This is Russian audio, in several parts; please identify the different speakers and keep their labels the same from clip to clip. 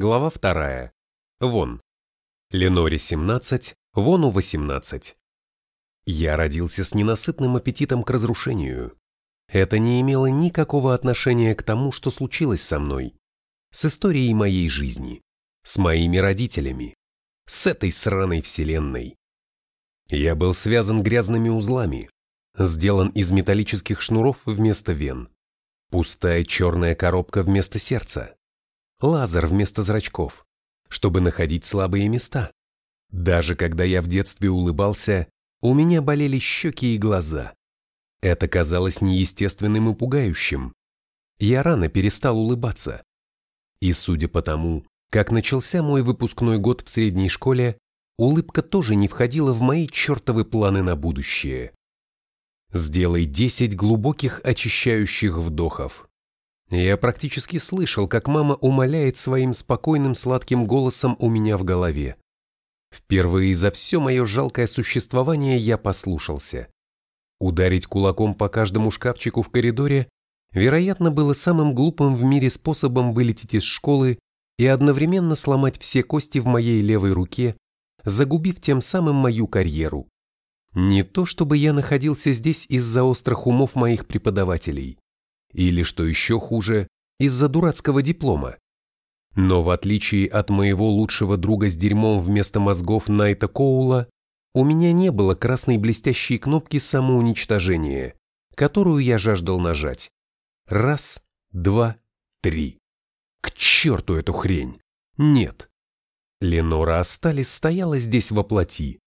Speaker 1: Глава 2. Вон. Леноре 17, Вону 18. Я родился с ненасытным аппетитом к разрушению. Это не имело никакого отношения к тому, что случилось со мной, с историей моей жизни, с моими родителями, с этой сраной вселенной. Я был связан грязными узлами, сделан из металлических шнуров вместо вен, пустая черная коробка вместо сердца, лазер вместо зрачков, чтобы находить слабые места. Даже когда я в детстве улыбался, у меня болели щеки и глаза. Это казалось неестественным и пугающим. Я рано перестал улыбаться. И судя по тому, как начался мой выпускной год в средней школе, улыбка тоже не входила в мои чертовы планы на будущее. Сделай 10 глубоких очищающих вдохов. Я практически слышал, как мама умоляет своим спокойным сладким голосом у меня в голове. Впервые за все мое жалкое существование я послушался. Ударить кулаком по каждому шкафчику в коридоре, вероятно, было самым глупым в мире способом вылететь из школы и одновременно сломать все кости в моей левой руке, загубив тем самым мою карьеру. Не то чтобы я находился здесь из-за острых умов моих преподавателей. Или, что еще хуже, из-за дурацкого диплома. Но в отличие от моего лучшего друга с дерьмом вместо мозгов Найта Коула, у меня не было красной блестящей кнопки самоуничтожения, которую я жаждал нажать. Раз, два, три. К черту эту хрень! Нет. Ленора Асталис стояла здесь во плоти.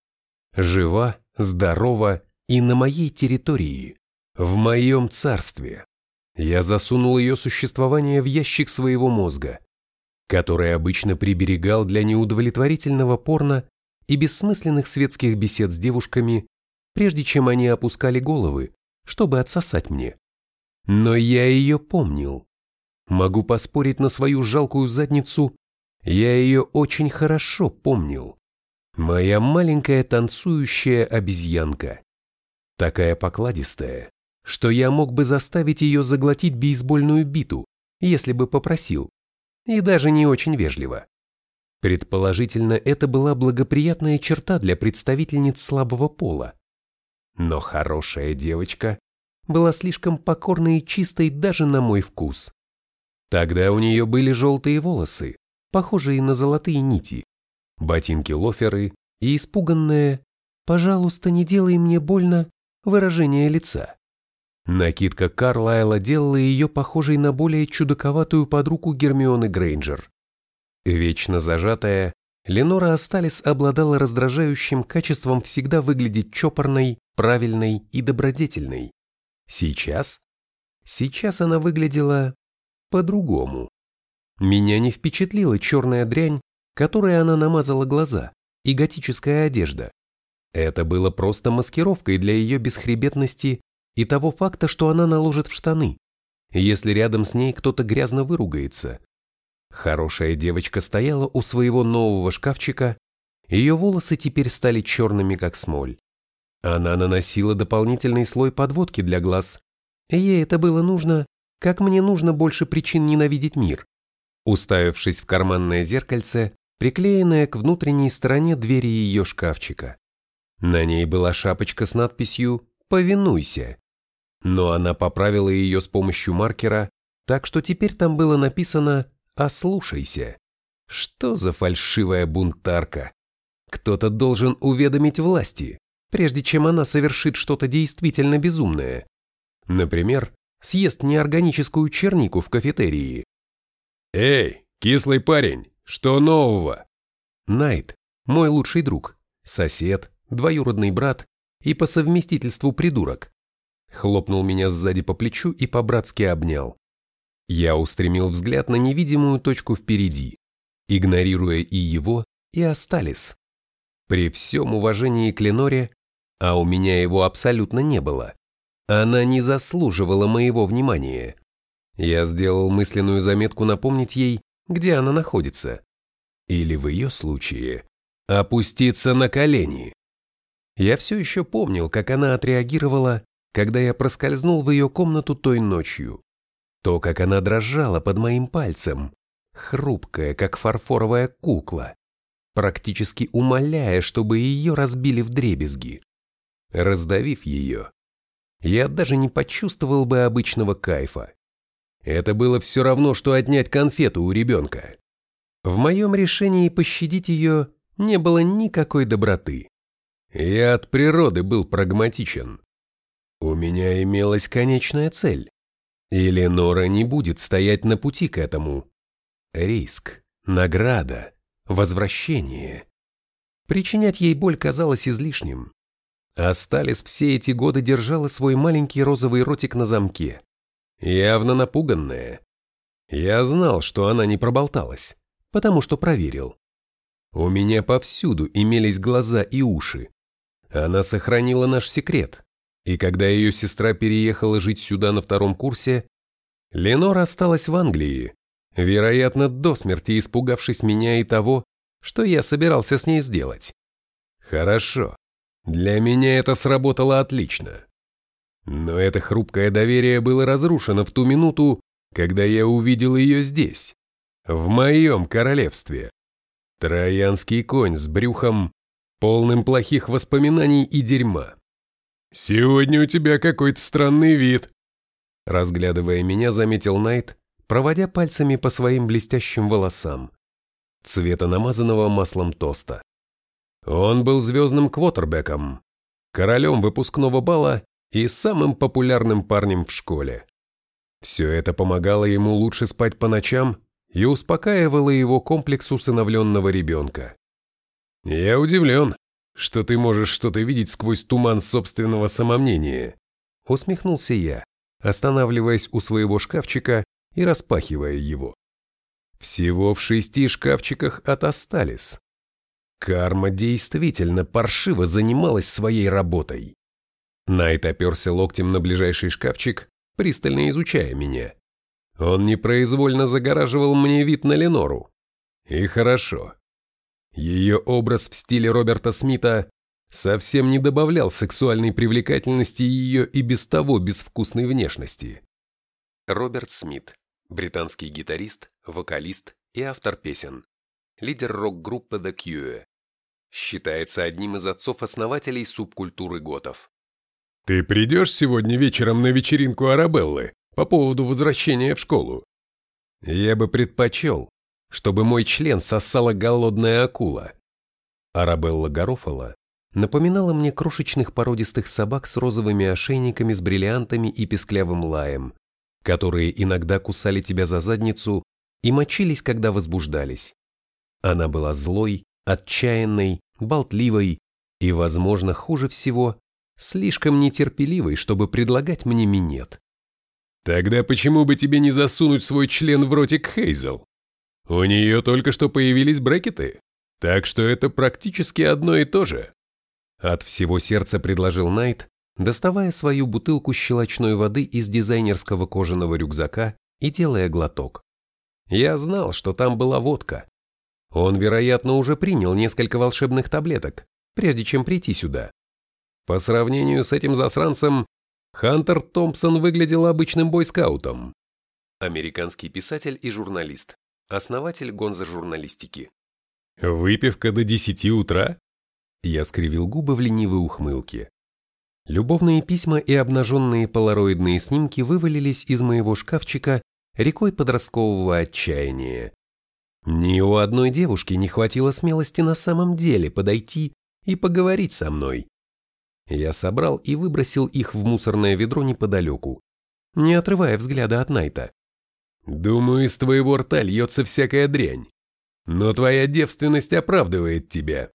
Speaker 1: Жива, здорова и на моей территории, в моем царстве. Я засунул ее существование в ящик своего мозга, который обычно приберегал для неудовлетворительного порно и бессмысленных светских бесед с девушками, прежде чем они опускали головы, чтобы отсосать мне. Но я ее помнил. Могу поспорить на свою жалкую задницу, я ее очень хорошо помнил. Моя маленькая танцующая обезьянка. Такая покладистая, что я мог бы заставить ее заглотить бейсбольную биту, если бы попросил. И даже не очень вежливо. Предположительно, это была благоприятная черта для представительниц слабого пола. Но хорошая девочка была слишком покорной и чистой даже на мой вкус. Тогда у нее были желтые волосы, похожие на золотые нити, ботинки-лоферы и испуганное «пожалуйста, не делай мне больно» выражение лица. Накидка Карлайла делала ее похожей на более чудаковатую подругу Гермионы Грейнджер. Вечно зажатая, Ленора Асталис обладала раздражающим качеством всегда выглядеть чопорной, правильной и добродетельной. Сейчас? Сейчас она выглядела по-другому. Меня не впечатлила черная дрянь, которой она намазала глаза, и готическая одежда. Это было просто маскировкой для ее бесхребетности и того факта, что она наложит в штаны, если рядом с ней кто-то грязно выругается. Хорошая девочка стояла у своего нового шкафчика, ее волосы теперь стали черными, как смоль. Она наносила дополнительный слой подводки для глаз. Ей это было нужно, как мне нужно больше причин ненавидеть мир. Уставившись в карманное зеркальце, приклеенное к внутренней стороне двери ее шкафчика. На ней была шапочка с надписью «Повинуйся». Но она поправила ее с помощью маркера, так что теперь там было написано «Ослушайся». Что за фальшивая бунтарка? Кто-то должен уведомить власти, прежде чем она совершит что-то действительно безумное. Например, съест неорганическую чернику в кафетерии. «Эй, кислый парень, что нового?» Найт, мой лучший друг, сосед, двоюродный брат и по совместительству придурок. Хлопнул меня сзади по плечу и по-братски обнял. Я устремил взгляд на невидимую точку впереди, игнорируя и его, и Асталис. При всем уважении к Леноре, а у меня его абсолютно не было, она не заслуживала моего внимания. Я сделал мысленную заметку напомнить ей, где она находится. Или в ее случае опуститься на колени. Я все еще помнил, как она отреагировала, когда я проскользнул в ее комнату той ночью. То, как она дрожала под моим пальцем. хрупкая, как фарфоровая кукла, практически умоляя, чтобы ее разбили в дребезги. Раздавив ее, я даже не почувствовал бы обычного кайфа. Это было все равно, что отнять конфету у ребенка. В моем решении пощадить ее не было никакой доброты. Я от природы был прагматичен. У меня имелась конечная цель. И Ленора не будет стоять на пути к этому. Риск, награда, возвращение. Причинять ей боль казалось излишним. Асталис все эти годы держала свой маленький розовый ротик на замке, явно напуганная. Я знал, что она не проболталась, потому что проверил. У меня повсюду имелись глаза и уши. Она сохранила наш секрет, и когда ее сестра переехала жить сюда на втором курсе, Ленор осталась в Англии, вероятно, до смерти испугавшись меня и того, что я собирался с ней сделать. Хорошо. Для меня это сработало отлично. Но это хрупкое доверие было разрушено в ту минуту, когда я увидел ее здесь, в моем королевстве. Троянский конь с брюхом, полным плохих воспоминаний и дерьма. «Сегодня у тебя какой-то странный вид», разглядывая меня, заметил Найт, проводя пальцами по своим блестящим волосам, цвета намазанного маслом тоста. Он был звездным квотербеком, королем выпускного бала и самым популярным парнем в школе. Все это помогало ему лучше спать по ночам и успокаивало его комплекс усыновленного ребенка. «Я удивлен, что ты можешь что-то видеть сквозь туман собственного самомнения», усмехнулся я, останавливаясь у своего шкафчика и распахивая его. Всего в шести шкафчиках от Асталис. Карма действительно паршиво занималась своей работой. Найт оперся локтем на ближайший шкафчик, пристально изучая меня. Он непроизвольно загораживал мне вид на Ленору. И хорошо. Ее образ в стиле Роберта Смита совсем не добавлял сексуальной привлекательности ее и без того безвкусной внешности. Роберт Смит, британский гитарист, вокалист и автор песен, лидер рок-группы The Cure, считается одним из отцов-основателей субкультуры готов. «Ты придешь сегодня вечером на вечеринку Арабеллы по поводу возвращения в школу?» «Я бы предпочел, чтобы мой член сосала голодная акула». Арабелла Гарофала напоминала мне крошечных породистых собак с розовыми ошейниками с бриллиантами и песклявым лаем, которые иногда кусали тебя за задницу и мочились, когда возбуждались. Она была злой, отчаянной, болтливой и, возможно, хуже всего, слишком нетерпеливой, чтобы предлагать мне минет. Тогда почему бы тебе не засунуть свой член в ротик Хейзел? У нее только что появились брекеты, так что это практически одно и то же. От всего сердца предложил Найт, доставая свою бутылку щелочной воды из дизайнерского кожаного рюкзака и делая глоток. Я знал, что там была водка, он, вероятно, уже принял несколько волшебных таблеток, прежде чем прийти сюда. По сравнению с этим засранцем, Хантер Томпсон выглядел обычным бойскаутом. Американский писатель и журналист, основатель гонзо-журналистики. «Выпивка до десяти утра?» Я скривил губы в ленивой ухмылке. Любовные письма и обнаженные полароидные снимки вывалились из моего шкафчика рекой подросткового отчаяния. Ни у одной девушки не хватило смелости на самом деле подойти и поговорить со мной. Я собрал и выбросил их в мусорное ведро неподалеку, не отрывая взгляда от Найта. «Думаю, из твоего рта льется всякая дрянь, но твоя девственность оправдывает тебя.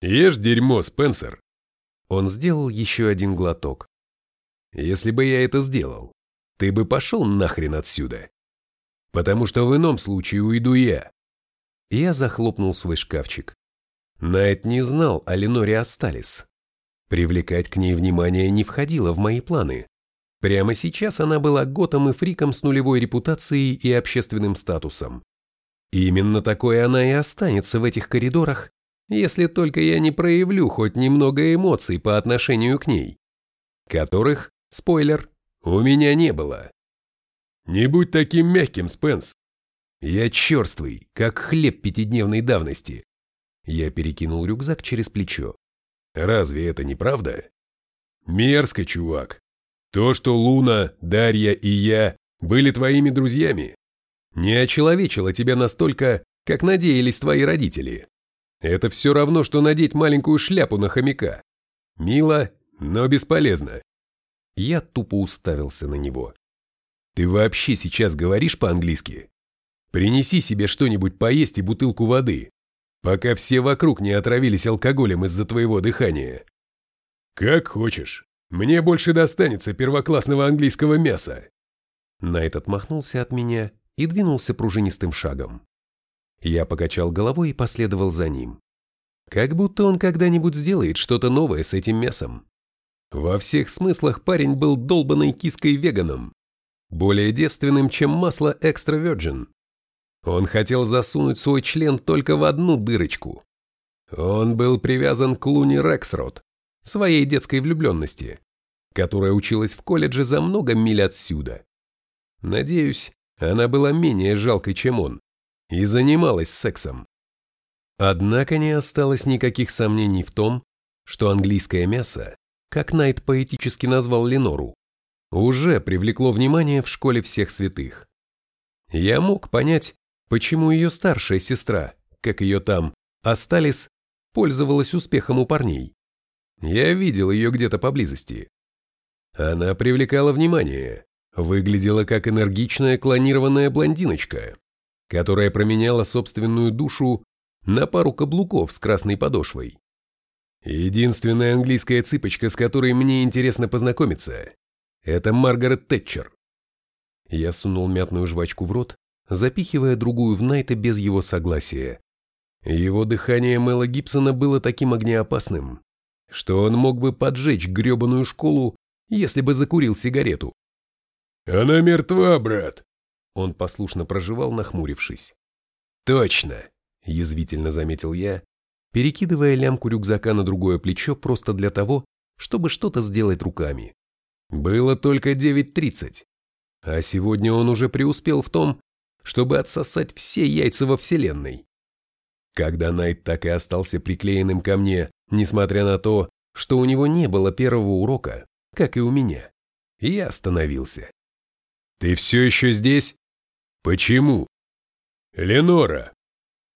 Speaker 1: Ешь дерьмо, Спенсер!» Он сделал еще один глоток. «Если бы я это сделал, ты бы пошел нахрен отсюда. Потому что в ином случае уйду я. Я захлопнул свой шкафчик. Найт не знал о Леноре Асталис. Привлекать к ней внимание не входило в мои планы. Прямо сейчас она была готом и фриком с нулевой репутацией и общественным статусом. Именно такой она и останется в этих коридорах, если только я не проявлю хоть немного эмоций по отношению к ней, которых, спойлер, у меня не было. «Не будь таким мягким, Спенс. Я черствый, как хлеб пятидневной давности. Я перекинул рюкзак через плечо. Разве это не правда? Мерзко, чувак. То, что Луна, Дарья и я были твоими друзьями, не очеловечило тебя настолько, как надеялись твои родители. Это все равно, что надеть маленькую шляпу на хомяка. Мило, но бесполезно. Я тупо уставился на него. Ты вообще сейчас говоришь по-английски? Принеси себе что-нибудь поесть и бутылку воды, пока все вокруг не отравились алкоголем из-за твоего дыхания. Как хочешь. Мне больше достанется первоклассного английского мяса. Найт отмахнулся от меня и двинулся пружинистым шагом. Я покачал головой и последовал за ним. Как будто он когда-нибудь сделает что-то новое с этим мясом. Во всех смыслах парень был долбанной киской-веганом, более девственным, чем масло экстра virgin. Он хотел засунуть свой член только в одну дырочку. Он был привязан к Луни Рексрот, своей детской влюбленности, которая училась в колледже за много миль отсюда. Надеюсь, она была менее жалкой, чем он, и занималась сексом. Однако не осталось никаких сомнений в том, что английское мясо, как Найт поэтически назвал Ленору, уже привлекло внимание в школе всех святых. Я мог понять, почему ее старшая сестра, как ее там, Асталис, пользовалась успехом у парней. Я видел ее где-то поблизости. Она привлекала внимание, выглядела как энергичная клонированная блондиночка, которая променяла собственную душу на пару каблуков с красной подошвой. Единственная английская цыпочка, с которой мне интересно познакомиться, это Маргарет Тэтчер. Я сунул мятную жвачку в рот, запихивая другую в Найта без его согласия. Его дыхание Мэла Гибсона было таким огнеопасным, что он мог бы поджечь гребаную школу, если бы закурил сигарету. «Она мертва, брат!» Он послушно проживал, нахмурившись. «Точно!» – язвительно заметил я, перекидывая лямку рюкзака на другое плечо просто для того, чтобы что-то сделать руками. Было только 9.30, а сегодня он уже преуспел в том, чтобы отсосать все яйца во Вселенной. Когда Найт так и остался приклеенным ко мне, несмотря на то, что у него не было первого урока, как и у меня, я остановился. «Ты все еще здесь?» «Почему?» «Ленора!»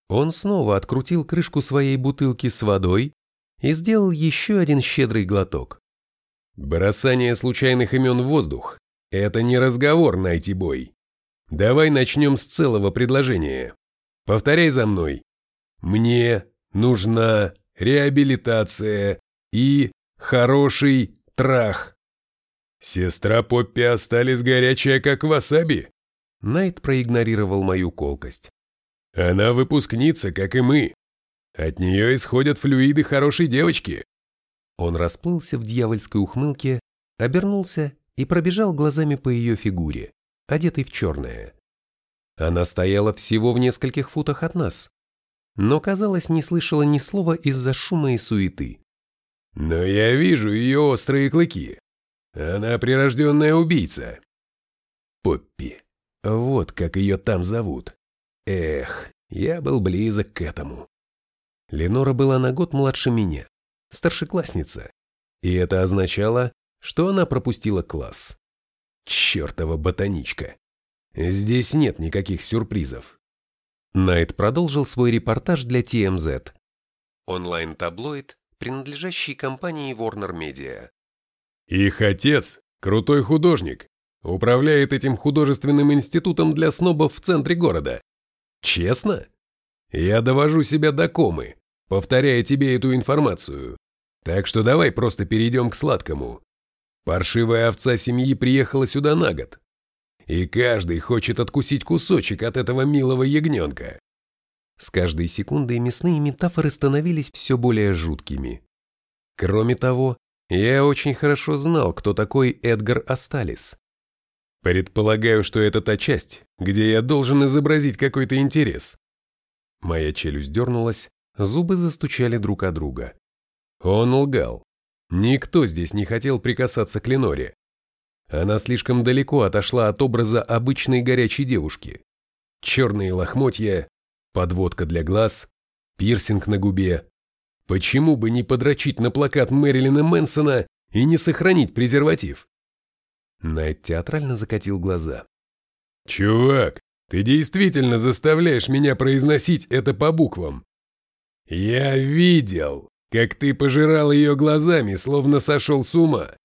Speaker 1: Он снова открутил крышку своей бутылки с водой и сделал еще один щедрый глоток. Бросание случайных имен в воздух – это не разговор, найти бой. Давай начнем с целого предложения. Повторяй за мной. Мне нужна реабилитация и хороший трах. Сестра Поппи остались горячая, как васаби. Найт проигнорировал мою колкость. Она выпускница, как и мы. От нее исходят флюиды хорошей девочки. Он расплылся в дьявольской ухмылке, обернулся и пробежал глазами по ее фигуре, одетой в черное. Она стояла всего в нескольких футах от нас, но, казалось, не слышала ни слова из-за шума и суеты. «Но я вижу ее острые клыки. Она прирожденная убийца». Поппи. Вот как ее там зовут. Эх, я был близок к этому. Ленора была на год младше меня старшеклассница, и это означало, что она пропустила класс. Чертова ботаничка. Здесь нет никаких сюрпризов. Найт продолжил свой репортаж для TMZ. Онлайн-таблоид, принадлежащий компании Warner Media. Их отец – крутой художник, управляет этим художественным институтом для снобов в центре города. Честно? Я довожу себя до комы, повторяя тебе эту информацию. Так что давай просто перейдем к сладкому. Паршивая овца семьи приехала сюда на год. И каждый хочет откусить кусочек от этого милого ягненка. С каждой секундой мясные метафоры становились все более жуткими. Кроме того, я очень хорошо знал, кто такой Эдгар Асталис. Предполагаю, что это та часть, где я должен изобразить какой-то интерес. Моя челюсть дернулась, Зубы застучали друг о друга. Он лгал. Никто здесь не хотел прикасаться к Леноре. Она слишком далеко отошла от образа обычной горячей девушки. черные лохмотья, подводка для глаз, пирсинг на губе. Почему бы не подрочить на плакат Мэрилина Мэнсона и не сохранить презерватив? Найт театрально закатил глаза. «Чувак, ты действительно заставляешь меня произносить это по буквам. Я видел, как ты пожирал ее глазами, словно сошел с ума.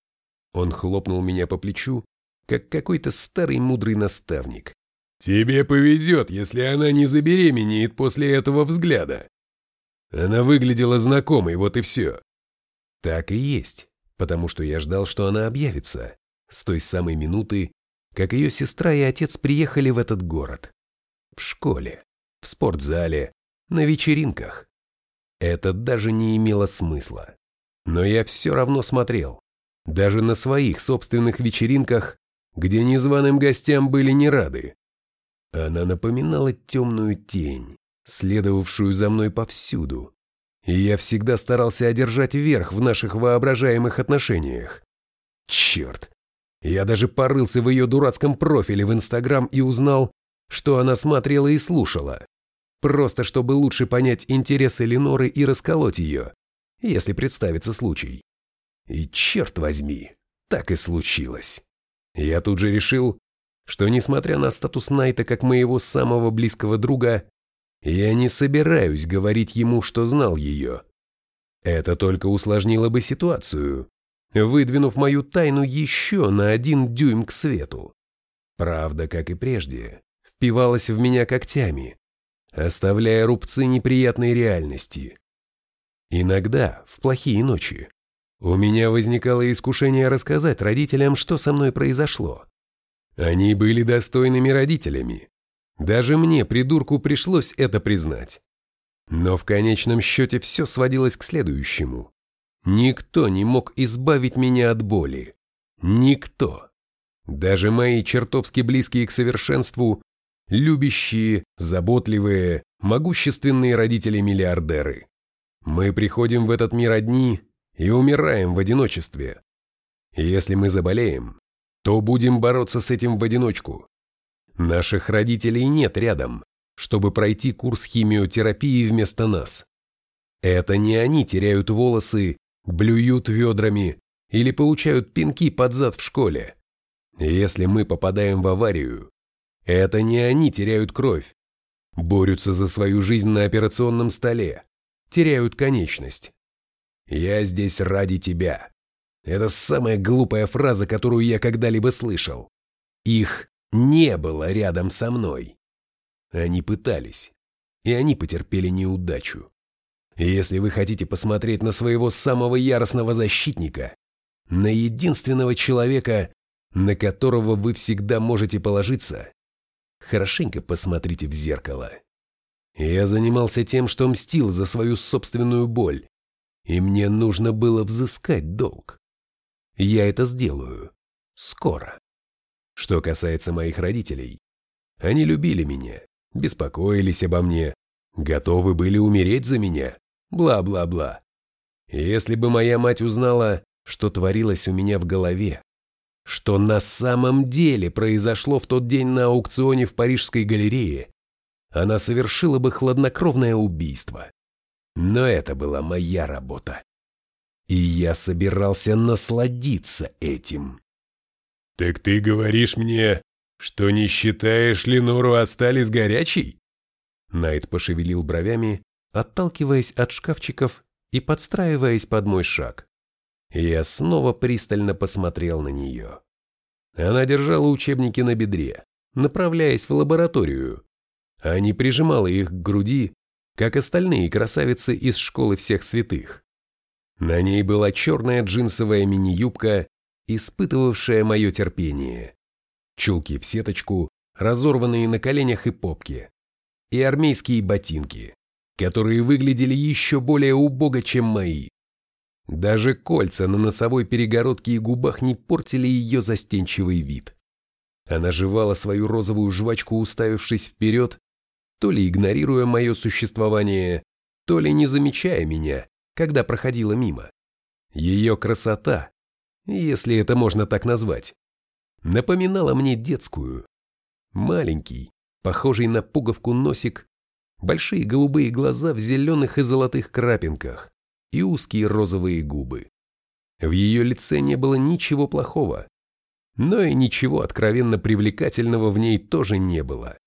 Speaker 1: Он хлопнул меня по плечу, как какой-то старый мудрый наставник. Тебе повезет, если она не забеременеет после этого взгляда. Она выглядела знакомой, вот и все. Так и есть, потому что я ждал, что она объявится, с той самой минуты, как ее сестра и отец приехали в этот город. В школе, в спортзале, на вечеринках. Это даже не имело смысла. Но я все равно смотрел. Даже на своих собственных вечеринках, где незваным гостям были не рады. Она напоминала темную тень, следовавшую за мной повсюду. И я всегда старался одержать верх в наших воображаемых отношениях. Черт! Я даже порылся в ее дурацком профиле в Инстаграм и узнал, что она смотрела и слушала. Просто чтобы лучше понять интересы Леноры и расколоть ее, если представится случай. И черт возьми, так и случилось. Я тут же решил, что несмотря на статус Найта как моего самого близкого друга, я не собираюсь говорить ему, что знал ее. Это только усложнило бы ситуацию, выдвинув мою тайну еще на один дюйм к свету. Правда, как и прежде, впивалась в меня когтями, оставляя рубцы неприятной реальности. Иногда, в плохие ночи, у меня возникало искушение рассказать родителям, что со мной произошло. Они были достойными родителями. Даже мне, придурку, пришлось это признать. Но в конечном счете все сводилось к следующему. Никто не мог избавить меня от боли. Никто. Даже мои чертовски близкие к совершенству, любящие, заботливые, могущественные родители-миллиардеры. Мы приходим в этот мир одни и умираем в одиночестве. Если мы заболеем, то будем бороться с этим в одиночку. Наших родителей нет рядом, чтобы пройти курс химиотерапии вместо нас. Это не они теряют волосы блюют ведрами или получают пинки под зад в школе. Если мы попадаем в аварию, это не они теряют кровь, борются за свою жизнь на операционном столе, теряют конечность. «Я здесь ради тебя». Это самая глупая фраза, которую я когда-либо слышал. Их не было рядом со мной. Они пытались, и они потерпели неудачу. Если вы хотите посмотреть на своего самого яростного защитника, на единственного человека, на которого вы всегда можете положиться, хорошенько посмотрите в зеркало. Я занимался тем, что мстил за свою собственную боль, и мне нужно было взыскать долг. Я это сделаю. Скоро. Что касается моих родителей, они любили меня, беспокоились обо мне, готовы были умереть за меня бла-бла-бла. Если бы моя мать узнала, что творилось у меня в голове, что на самом деле произошло в тот день на аукционе в Парижской галерее, она совершила бы хладнокровное убийство. Но это была моя работа. И я собирался насладиться этим. «Так ты говоришь мне, что не считаешь Ленору остались горячей?» Найт пошевелил бровями, отталкиваясь от шкафчиков и подстраиваясь под мой шаг. Я снова пристально посмотрел на нее. Она держала учебники на бедре, направляясь в лабораторию, а не прижимала их к груди, как остальные красавицы из школы всех святых. На ней была черная джинсовая мини-юбка, испытывавшая мое терпение, чулки в сеточку, разорванные на коленях и попке, и армейские ботинки, которые выглядели еще более убого, чем мои. Даже кольца на носовой перегородке и губах не портили ее застенчивый вид. Она жевала свою розовую жвачку, уставившись вперед, то ли игнорируя мое существование, то ли не замечая меня, когда проходила мимо. Ее красота, если это можно так назвать, напоминала мне детскую. Маленький, похожий на пуговку носик, большие голубые глаза в зеленых и золотых крапинках и узкие розовые губы. В ее лице не было ничего плохого, но и ничего откровенно привлекательного в ней тоже не было.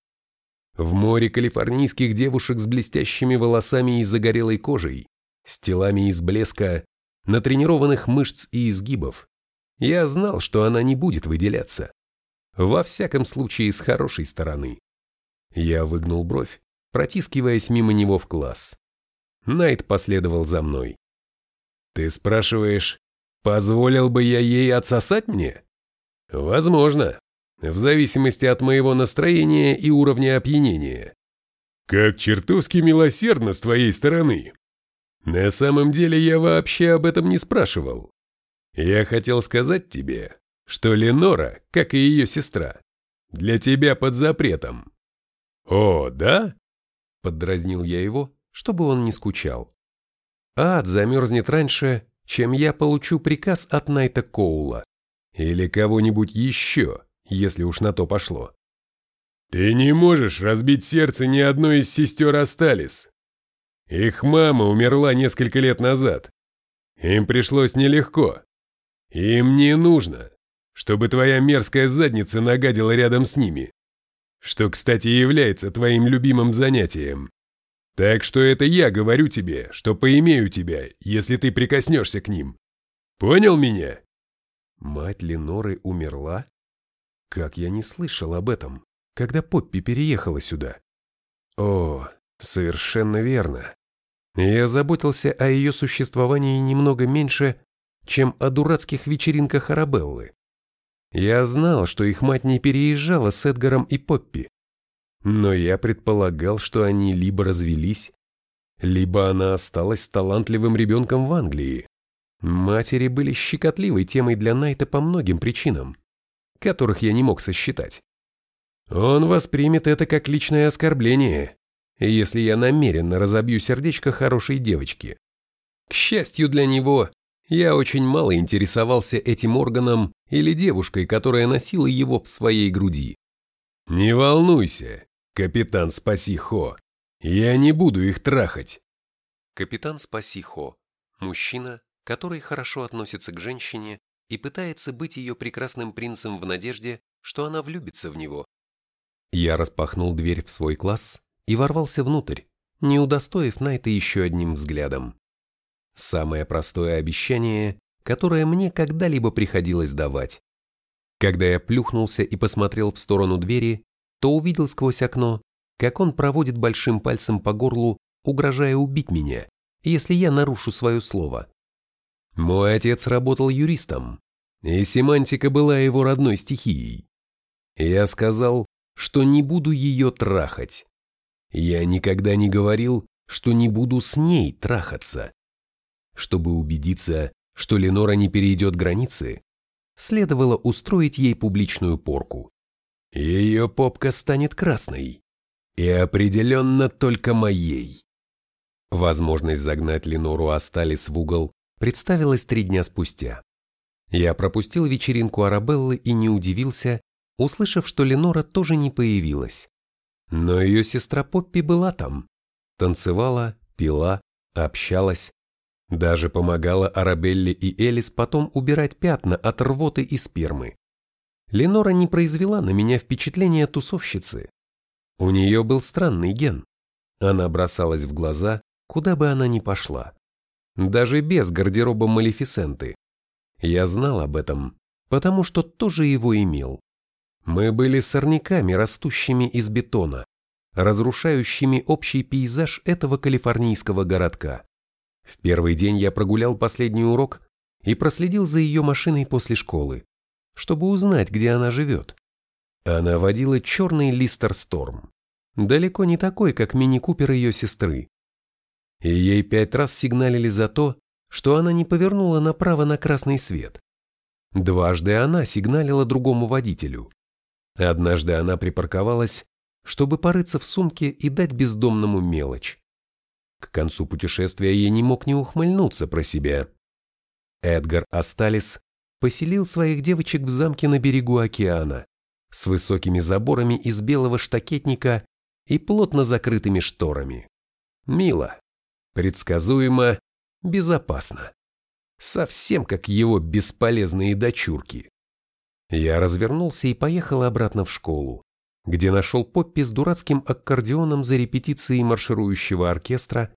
Speaker 1: В море калифорнийских девушек с блестящими волосами и загорелой кожей, с телами из блеска, натренированных мышц и изгибов, я знал, что она не будет выделяться. Во всяком случае, с хорошей стороны. Я выгнул бровь, протискиваясь мимо него в класс. Найт последовал за мной. «Ты спрашиваешь, позволил бы я ей отсосать мне?» «Возможно, в зависимости от моего настроения и уровня опьянения». «Как чертовски милосердно с твоей стороны!» «На самом деле я вообще об этом не спрашивал. Я хотел сказать тебе, что Ленора, как и ее сестра, для тебя под запретом». «О, да?» – поддразнил я его, чтобы он не скучал. Ад замерзнет раньше, чем я получу приказ от Найта Коула. Или кого-нибудь еще, если уж на то пошло. «Ты не можешь разбить сердце ни одной из сестер Асталис. Их мама умерла несколько лет назад. Им пришлось нелегко. Им не нужно, чтобы твоя мерзкая задница нагадила рядом с ними. Что, кстати, является твоим любимым занятием. Так что это я говорю тебе, что поимею тебя, если ты прикоснешься к ним. Понял меня? Мать Леноры умерла? Как я не слышал об этом, когда Поппи переехала сюда? О, совершенно верно. Я заботился о ее существовании немного меньше, чем о дурацких вечеринках Арабеллы. Я знал, что их мать не переезжала с Эдгаром и Поппи, но я предполагал, что они либо развелись, либо она осталась талантливым ребенком в Англии. Матери были щекотливой темой для Найта по многим причинам, которых я не мог сосчитать. Он воспримет это как личное оскорбление, если я намеренно разобью сердечко хорошей девочки. К счастью для него, я очень мало интересовался этим органом или девушкой, которая носила его в своей груди. «Не волнуйся, капитан Спасихо, я не буду их трахать». Капитан Спасихо – мужчина, который хорошо относится к женщине и пытается быть ее прекрасным принцем в надежде, что она влюбится в него. Я распахнул дверь в свой класс и ворвался внутрь, не удостоив Найта еще одним взглядом. Самое простое обещание, которое мне когда-либо приходилось давать. Когда я плюхнулся и посмотрел в сторону двери, то увидел сквозь окно, как он проводит большим пальцем по горлу, угрожая убить меня, если я нарушу свое слово. Мой отец работал юристом, и семантика была его родной стихией. Я сказал, что не буду ее трахать. Я никогда не говорил, что не буду с ней трахаться. Чтобы убедиться, что Ленора не перейдет границы, следовало устроить ей публичную порку. Ее попка станет красной. И определенно только моей. Возможность загнать Ленору Асталис в угол представилась три дня спустя. Я пропустил вечеринку Арабеллы и не удивился, услышав, что Ленора тоже не появилась. Но ее сестра Поппи была там. Танцевала, пила, общалась. Даже помогала Арабелле и Элис потом убирать пятна от рвоты и спермы. Ленора не произвела на меня впечатления тусовщицы. У нее был странный ген. Она бросалась в глаза, куда бы она ни пошла. Даже без гардероба Малефисенты. Я знал об этом, потому что тоже его имел. Мы были сорняками, растущими из бетона, разрушающими общий пейзаж этого калифорнийского городка. В первый день я прогулял последний урок и проследил за ее машиной после школы, чтобы узнать, где она живет. Она водила черный Листер Сторм, далеко не такой, как мини-купер ее сестры. И ей пять раз сигналили за то, что она не повернула направо на красный свет. Дважды она сигналила другому водителю. Однажды она припарковалась, чтобы порыться в сумке и дать бездомному мелочь. К концу путешествия я не мог не ухмыльнуться про себя. Эдгар Асталис поселил своих девочек в замке на берегу океана. с высокими заборами из белого штакетника и плотно закрытыми шторами. Мило, предсказуемо, безопасно. Совсем как его бесполезные дочурки. Я развернулся и поехал обратно в школу, где нашел Поппи с дурацким аккордеоном за репетицией марширующего оркестра.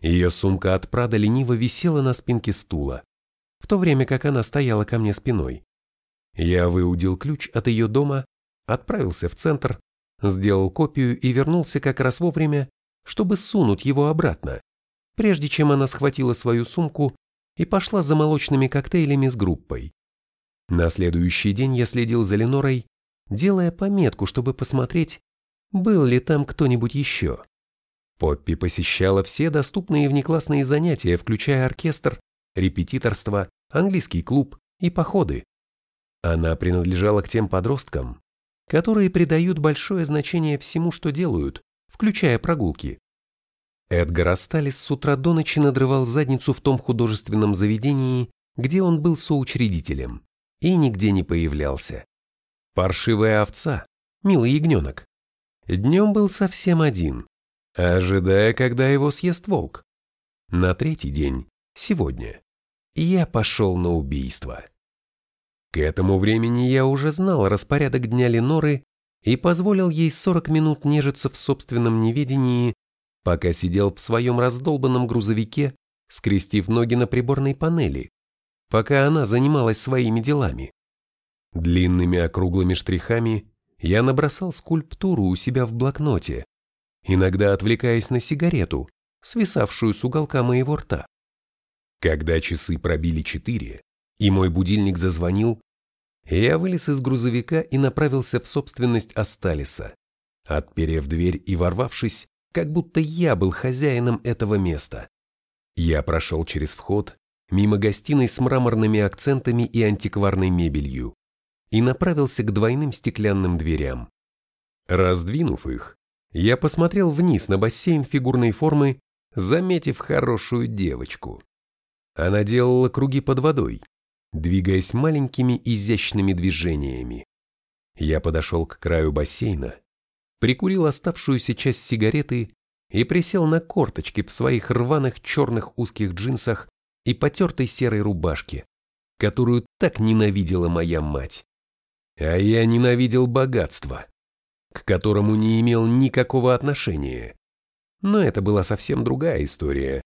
Speaker 1: Ее сумка от Прада лениво висела на спинке стула, в то время как она стояла ко мне спиной. Я выудил ключ от ее дома, отправился в центр, сделал копию и вернулся как раз вовремя, чтобы сунуть его обратно, прежде чем она схватила свою сумку и пошла за молочными коктейлями с группой. На следующий день я следил за Ленорой, делая пометку, чтобы посмотреть, был ли там кто-нибудь еще. Поппи посещала все доступные внеклассные занятия, включая оркестр, репетиторство, английский клуб и походы. Она принадлежала к тем подросткам, которые придают большое значение всему, что делают, включая прогулки. Эдгар Асталис с утра до ночи надрывал задницу в том художественном заведении, где он был соучредителем, и нигде не появлялся. Паршивая овца, милый ягненок. Днем был совсем один, ожидая, когда его съест волк. На третий день, сегодня, я пошел на убийство. К этому времени я уже знал распорядок дня Леноры и позволил ей 40 минут нежиться в собственном неведении, пока сидел в своем раздолбанном грузовике, скрестив ноги на приборной панели, пока она занималась своими делами. Длинными округлыми штрихами я набросал скульптуру у себя в блокноте, иногда отвлекаясь на сигарету, свисавшую с уголка моего рта. Когда часы пробили четыре, и мой будильник зазвонил, я вылез из грузовика и направился в собственность Асталиса, отперев дверь и ворвавшись, как будто я был хозяином этого места. Я прошел через вход, мимо гостиной с мраморными акцентами и антикварной мебелью, и направился к двойным стеклянным дверям. Раздвинув их, я посмотрел вниз на бассейн фигурной формы, заметив хорошую девочку. Она делала круги под водой, двигаясь маленькими изящными движениями. Я подошел к краю бассейна, прикурил оставшуюся часть сигареты и присел на корточки в своих рваных черных узких джинсах и потертой серой рубашке, которую так ненавидела моя мать. А я ненавидел богатство, к которому не имел никакого отношения. Но это была совсем другая история,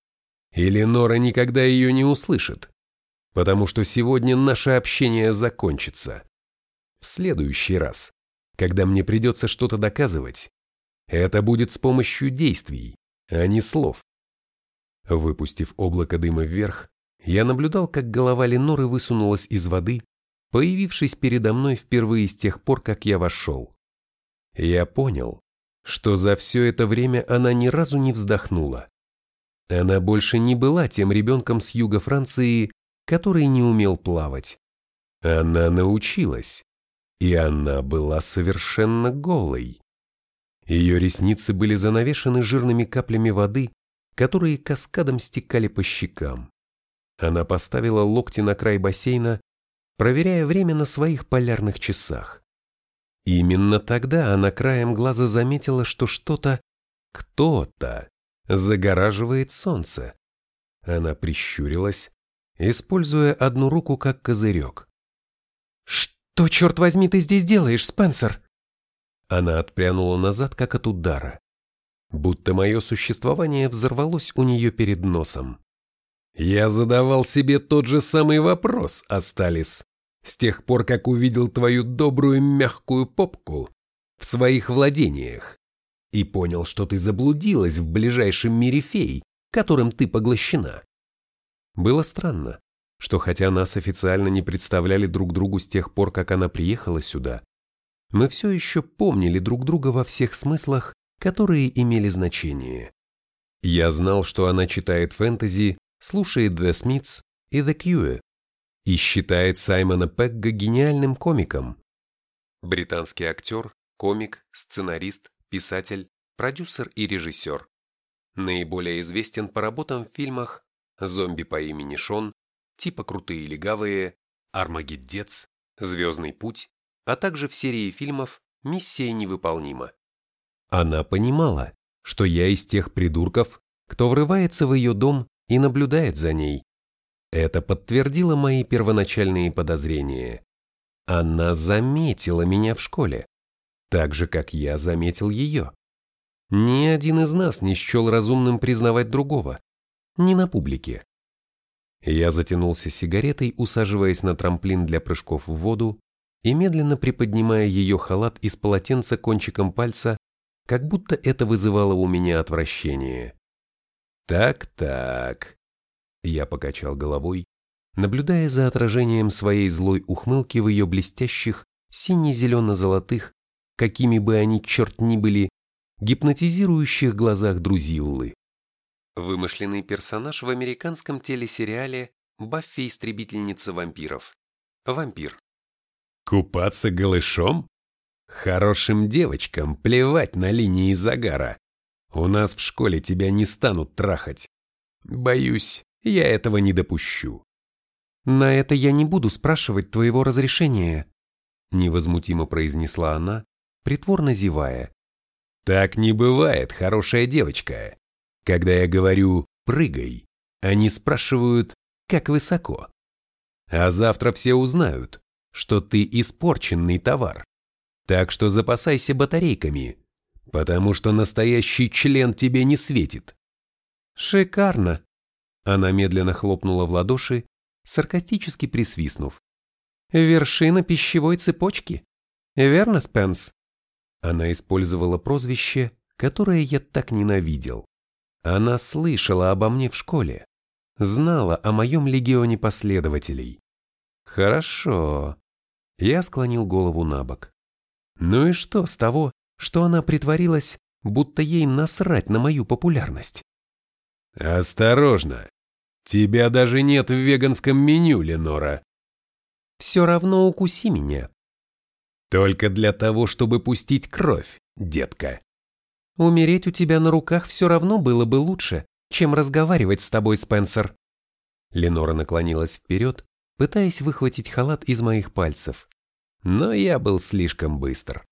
Speaker 1: и Ленора никогда ее не услышит потому что сегодня наше общение закончится. В следующий раз, когда мне придется что-то доказывать, это будет с помощью действий, а не слов. Выпустив облако дыма вверх, я наблюдал, как голова Леноры высунулась из воды, появившись передо мной впервые с тех пор, как я вошел. Я понял, что за все это время она ни разу не вздохнула. Она больше не была тем ребенком с юга Франции, который не умел плавать. Она научилась, и она была совершенно голой. Ее ресницы были занавешены жирными каплями воды, которые каскадом стекали по щекам. Она поставила локти на край бассейна, проверяя время на своих полярных часах. Именно тогда она краем глаза заметила, что что-то, кто-то загораживает солнце. Она прищурилась, используя одну руку как козырек. «Что, черт возьми, ты здесь делаешь, Спенсер?» Она отпрянула назад, как от удара. Будто мое существование взорвалось у нее перед носом. «Я задавал себе тот же самый вопрос, Асталис, с тех пор, как увидел твою добрую мягкую попку в своих владениях и понял, что ты заблудилась в ближайшем мире фей, которым ты поглощена. Было странно, что хотя нас официально не представляли друг другу с тех пор, как она приехала сюда, мы все еще помнили друг друга во всех смыслах, которые имели значение. Я знал, что она читает фэнтези, слушает The Smiths и The Cure и считает Саймона Пегга гениальным комиком. Британский актер, комик, сценарист, писатель, продюсер и режиссер. Наиболее известен по работам в фильмах зомби по имени Шон, типа крутые легавые, Армагеддец, Звездный путь, а также в серии фильмов «Миссия невыполнима». Она понимала, что я из тех придурков, кто врывается в ее дом и наблюдает за ней. Это подтвердило мои первоначальные подозрения. Она заметила меня в школе, так же, как я заметил ее. Ни один из нас не счел разумным признавать другого, не на публике. Я затянулся сигаретой, усаживаясь на трамплин для прыжков в воду и медленно приподнимая ее халат из полотенца кончиком пальца, как будто это вызывало у меня отвращение. «Так-так», — я покачал головой, наблюдая за отражением своей злой ухмылки в ее блестящих, сине-зелено-золотых, какими бы они черт ни были, гипнотизирующих глазах Друзиллы. Вымышленный персонаж в американском телесериале «Баффи истребительница вампиров». Вампир. Купаться голышом? Хорошим девочкам плевать на линии загара. У нас в школе тебя не станут трахать. Боюсь, я этого не допущу.
Speaker 2: На это я не буду спрашивать твоего разрешения, невозмутимо произнесла она, притворно зевая.
Speaker 1: Так не бывает, хорошая девочка. Когда я говорю «прыгай», они спрашивают «как высоко?». А завтра все узнают, что ты испорченный товар. Так что запасайся батарейками, потому что настоящий член тебе не светит.
Speaker 2: Шикарно. Она медленно хлопнула в ладоши, саркастически присвистнув. Вершина пищевой цепочки. Верно, Спенс? Она использовала прозвище, которое я так ненавидел. Она слышала обо мне в школе, знала о моем легионе последователей. Хорошо. Я склонил голову на бок. Ну и что с того, что она притворилась, будто ей насрать на мою популярность?
Speaker 1: Осторожно. Тебя даже нет в веганском меню, Ленора.
Speaker 2: Все равно укуси меня.
Speaker 1: Только для того, чтобы пустить кровь, детка.
Speaker 2: Умереть у тебя на руках все равно было бы лучше, чем разговаривать с тобой, Спенсер.
Speaker 1: Ленора наклонилась вперед, пытаясь выхватить халат из моих пальцев. Но я был слишком быстр.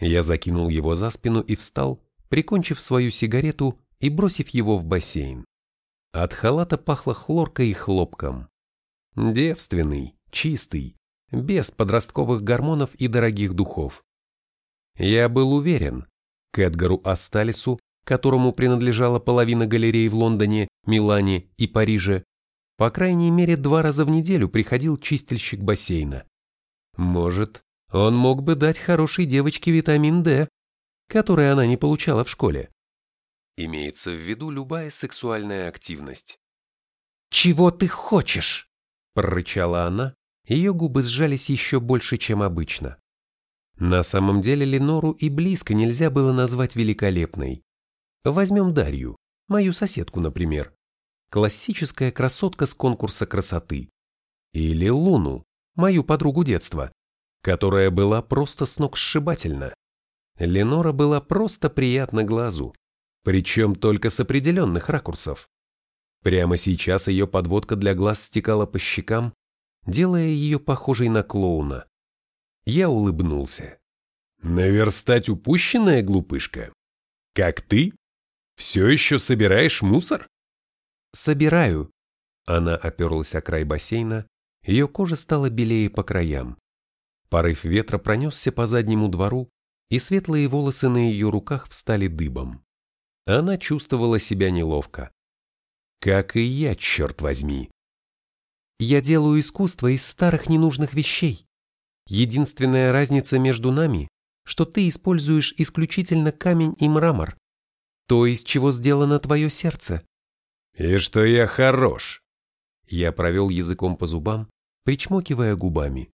Speaker 1: Я закинул его за спину и встал, прикончив свою сигарету и бросив его в бассейн. От халата пахло хлоркой и хлопком. Девственный, чистый, без подростковых гормонов и дорогих духов. Я был уверен, к Эдгару Асталису, которому принадлежала половина галерей в Лондоне, Милане и Париже, по крайней мере два раза в неделю приходил чистильщик бассейна. Может, он мог бы дать хорошей девочке витамин D, который она не получала в школе. Имеется в виду любая сексуальная активность.
Speaker 2: «Чего ты хочешь?»
Speaker 1: – прорычала она, ее губы сжались еще больше, чем обычно. На самом деле Ленору и близко нельзя было назвать великолепной. Возьмем Дарью, мою соседку, например. Классическая красотка с конкурса красоты. Или Луну, мою подругу детства, которая была просто сногсшибательна. Ленора была просто приятна глазу, причем только с определенных ракурсов. Прямо сейчас ее подводка для глаз стекала по щекам, делая ее похожей на клоуна. Я улыбнулся. Наверстать упущенное, глупышка? Как ты? Все еще собираешь мусор?
Speaker 2: Собираю. Она оперлась о край бассейна, ее кожа стала белее по краям. Порыв ветра пронесся по заднему двору, и светлые волосы на ее руках встали дыбом. Она чувствовала себя неловко.
Speaker 1: Как и я, черт возьми.
Speaker 2: Я делаю искусство из старых ненужных вещей. Единственная разница между нами, что ты используешь исключительно камень и мрамор. То, из чего сделано твое сердце.
Speaker 1: И что я хорош.
Speaker 2: Я провел языком по зубам, причмокивая губами.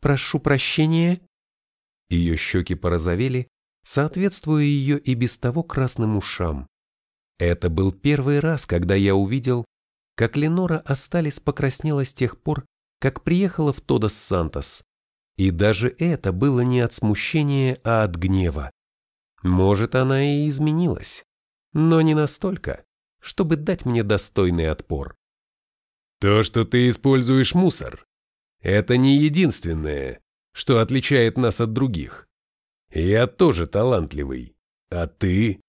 Speaker 2: Прошу прощения. Ее щеки порозовели, соответствуя ее и без того красным ушам. Это был первый раз, когда я увидел, как Ленора остались покраснела с тех пор, как приехала в Тодос Сантос. И даже это было не от смущения, а от гнева. Может, она и изменилась, но не настолько, чтобы дать мне достойный отпор.
Speaker 1: То, что ты используешь мусор, это не единственное, что отличает нас от других. Я тоже талантливый. А ты?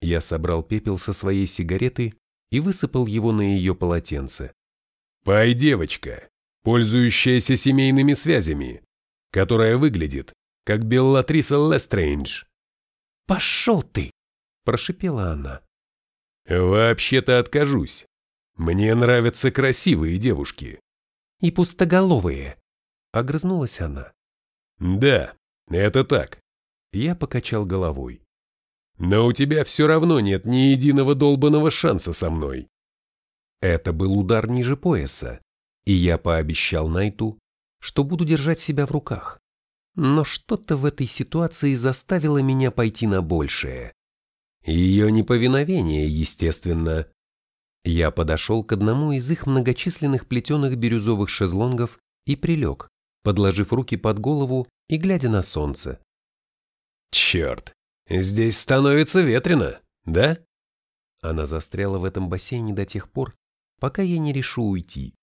Speaker 1: Я собрал пепел со своей сигареты и высыпал его на ее полотенце. Пой, девочка, пользующаяся семейными связями, которая выглядит, как Беллатриса Лестрейндж.
Speaker 2: «Пошел ты!» – прошипела она.
Speaker 1: «Вообще-то откажусь. Мне нравятся красивые девушки».
Speaker 2: «И пустоголовые», – огрызнулась она.
Speaker 1: «Да, это так». Я покачал головой. «Но у тебя все равно нет ни единого долбанного шанса со мной». Это был удар ниже пояса, и я пообещал Найту, что буду держать себя в руках. Но что-то в этой ситуации заставило меня пойти на большее. Ее неповиновение, естественно. Я подошел к одному из их многочисленных плетеных бирюзовых шезлонгов и прилег, подложив руки под голову и глядя на солнце. «Черт, здесь становится ветрено, да?» Она застряла в этом бассейне до тех пор, пока я не решу уйти.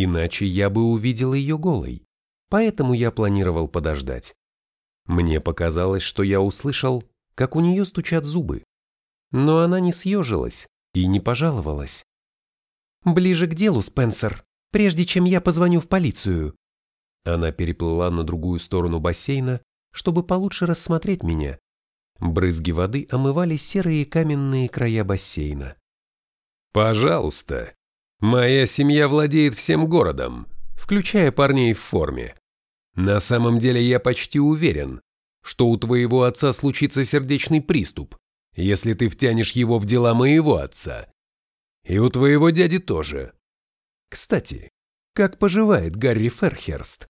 Speaker 1: Иначе я бы увидел ее голой поэтому я планировал подождать. Мне показалось, что я услышал, как у нее стучат зубы. Но она не съежилась и не пожаловалась.
Speaker 2: «Ближе к делу, Спенсер, прежде чем я позвоню в полицию».
Speaker 1: Она переплыла на другую сторону бассейна, чтобы получше рассмотреть меня. Брызги воды омывали серые каменные края бассейна. «Пожалуйста, моя семья владеет всем городом, включая парней в форме. На самом деле я почти уверен, что у твоего отца случится сердечный приступ, если ты втянешь его в дела моего отца. И у твоего дяди тоже. Кстати, как поживает Гарри Ферхерст?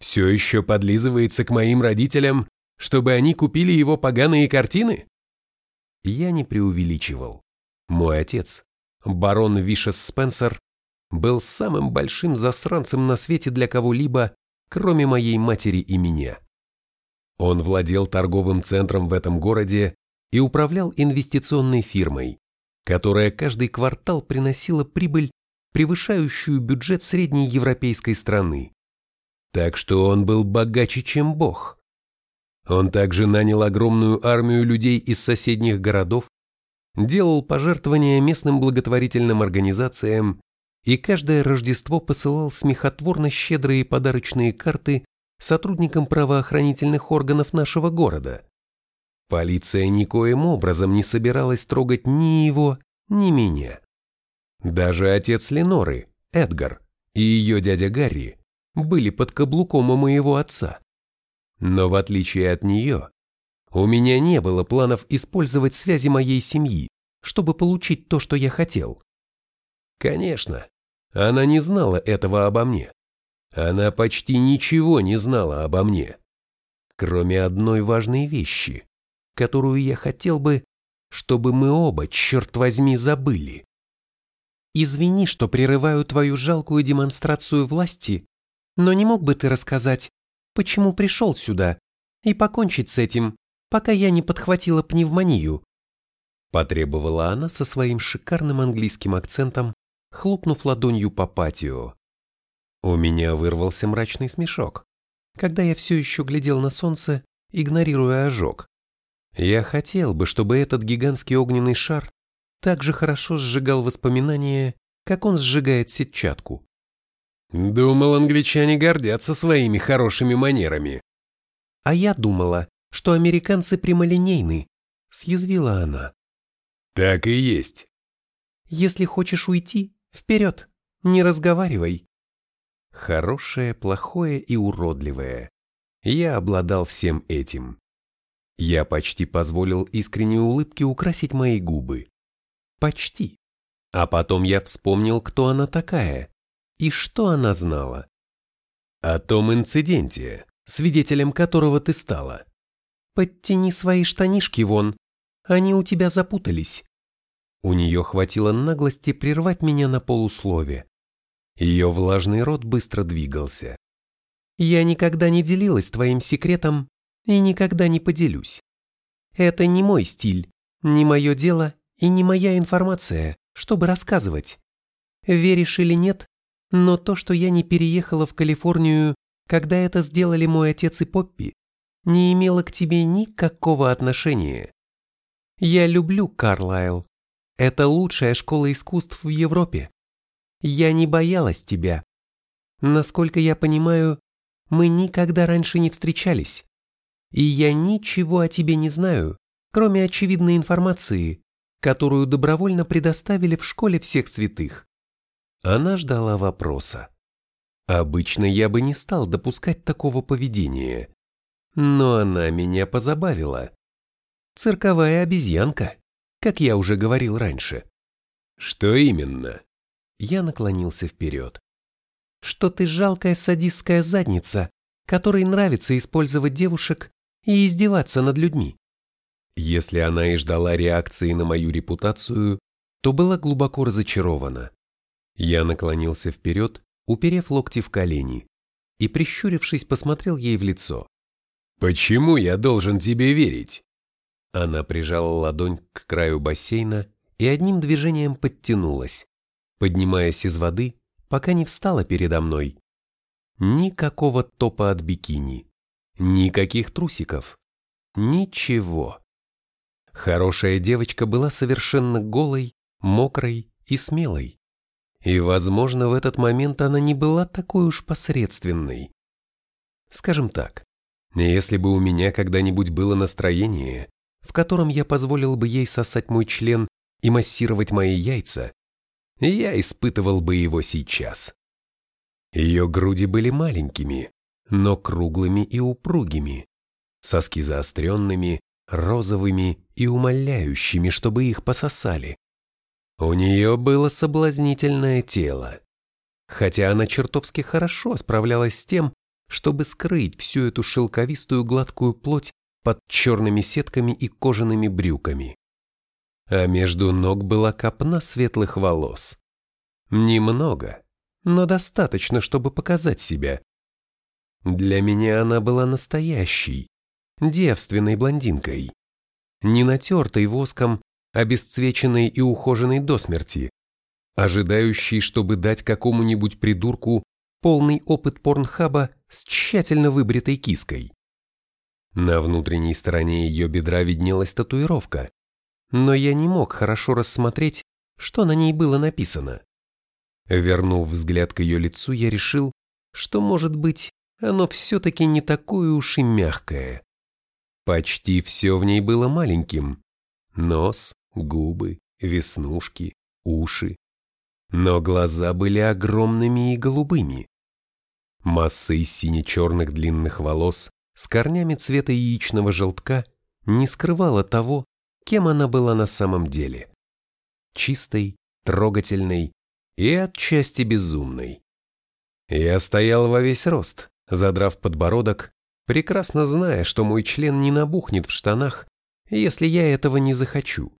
Speaker 1: Все еще подлизывается к моим родителям, чтобы они купили его поганые картины? Я не преувеличивал. Мой отец, барон Вишес Спенсер, был самым большим засранцем на свете для кого-либо, кроме моей матери и меня. Он владел торговым центром в этом городе и управлял инвестиционной фирмой, которая каждый квартал приносила прибыль, превышающую бюджет средней европейской страны. Так что он был богаче, чем Бог. Он также нанял огромную армию людей из соседних городов, делал пожертвования местным благотворительным организациям и каждое Рождество посылал смехотворно щедрые подарочные карты сотрудникам правоохранительных органов нашего города. Полиция никоим образом не собиралась трогать ни его, ни меня. Даже отец Леноры, Эдгар, и ее дядя Гарри были под каблуком у моего отца. Но в отличие от нее, у меня не было планов использовать связи моей семьи, чтобы получить то, что я хотел. Конечно, она не знала этого обо мне. Она почти ничего не знала обо мне. Кроме одной важной вещи, которую я хотел бы, чтобы мы оба, черт возьми, забыли.
Speaker 2: Извини, что прерываю твою жалкую демонстрацию власти, но не мог бы ты рассказать, почему пришел сюда, и покончить с этим, пока я не подхватила пневмонию?»
Speaker 1: Потребовала она со своим шикарным английским акцентом, хлопнув ладонью по патио. У меня вырвался мрачный смешок, когда я все еще глядел на солнце, игнорируя ожог. Я хотел бы, чтобы этот гигантский огненный шар так же хорошо сжигал воспоминания, как он сжигает сетчатку. Думал, англичане гордятся своими хорошими манерами.
Speaker 2: А я думала, что американцы прямолинейны, съязвила она.
Speaker 1: Так и есть.
Speaker 2: Если хочешь уйти, Вперед, не разговаривай.
Speaker 1: Хорошее, плохое и уродливое. Я обладал всем этим. Я почти позволил искренней улыбке украсить мои губы. Почти. А потом я вспомнил, кто она такая и что она знала. О том инциденте, свидетелем которого ты стала.
Speaker 2: Подтяни свои штанишки вон, они у тебя запутались.
Speaker 1: У нее хватило наглости прервать меня на полуслове. Ее влажный рот быстро двигался.
Speaker 2: «Я никогда не делилась твоим секретом и никогда не поделюсь. Это не мой стиль, не мое дело и не моя информация, чтобы рассказывать. Веришь или нет, но то, что я не переехала в Калифорнию когда это сделали мой отец и Поппи, не имело к тебе никакого отношения. Я люблю Карлайл. Это лучшая школа искусств в Европе. Я не боялась тебя. Насколько я понимаю, мы никогда раньше не встречались. И я ничего о тебе не знаю, кроме очевидной информации, которую добровольно предоставили в школе всех святых. Она ждала вопроса. Обычно я бы не стал допускать такого поведения. Но она меня позабавила. Цирковая обезьянка, как я уже говорил раньше.
Speaker 1: Что именно?
Speaker 2: Я наклонился вперед. Что ты жалкая садистская задница, которой нравится использовать девушек и издеваться над людьми.
Speaker 1: Если она и ждала реакции на мою репутацию, то была глубоко разочарована. Я наклонился вперед, уперев локти в колени, и, прищурившись, посмотрел ей в лицо. «Почему я должен тебе верить?» Она прижала ладонь к краю бассейна и одним движением подтянулась, поднимаясь из воды, пока не встала передо мной. Никакого топа от бикини, никаких трусиков, ничего. Хорошая девочка была совершенно голой, мокрой и смелой. И, возможно, в этот момент она не была такой уж посредственной. Скажем так, если бы у меня когда-нибудь было настроение, в котором я позволил бы ей сосать мой член и массировать мои яйца, я испытывал бы его сейчас. Ее груди были маленькими, но круглыми и упругими, соски заостренными, розовыми и умоляющими, чтобы их пососали. У нее было соблазнительное тело, хотя она чертовски хорошо справлялась с тем, чтобы скрыть всю эту шелковистую гладкую плоть под черными сетками и кожаными брюками. А между ног была копна светлых волос. Немного, но достаточно, чтобы показать себя. Для меня она была настоящей, девственной блондинкой, не натертой воском обесцвеченный и ухоженный до смерти, ожидающий, чтобы дать какому-нибудь придурку полный опыт порнхаба с тщательно выбритой киской. На внутренней стороне ее бедра виднелась татуировка, но я не мог хорошо рассмотреть, что на ней было написано. Вернув взгляд к ее лицу, я решил, что, может быть, оно все-таки не такое уж и мягкое. Почти все в ней было маленьким. Нос, губы, веснушки, уши. Но глаза были огромными и голубыми. Масса из сине-черных длинных волос с корнями цвета яичного желтка не скрывала того, кем она была на самом деле. Чистой, трогательной и отчасти безумной. Я стоял во весь рост, задрав подбородок, прекрасно зная, что мой член не набухнет в штанах, если я этого не захочу.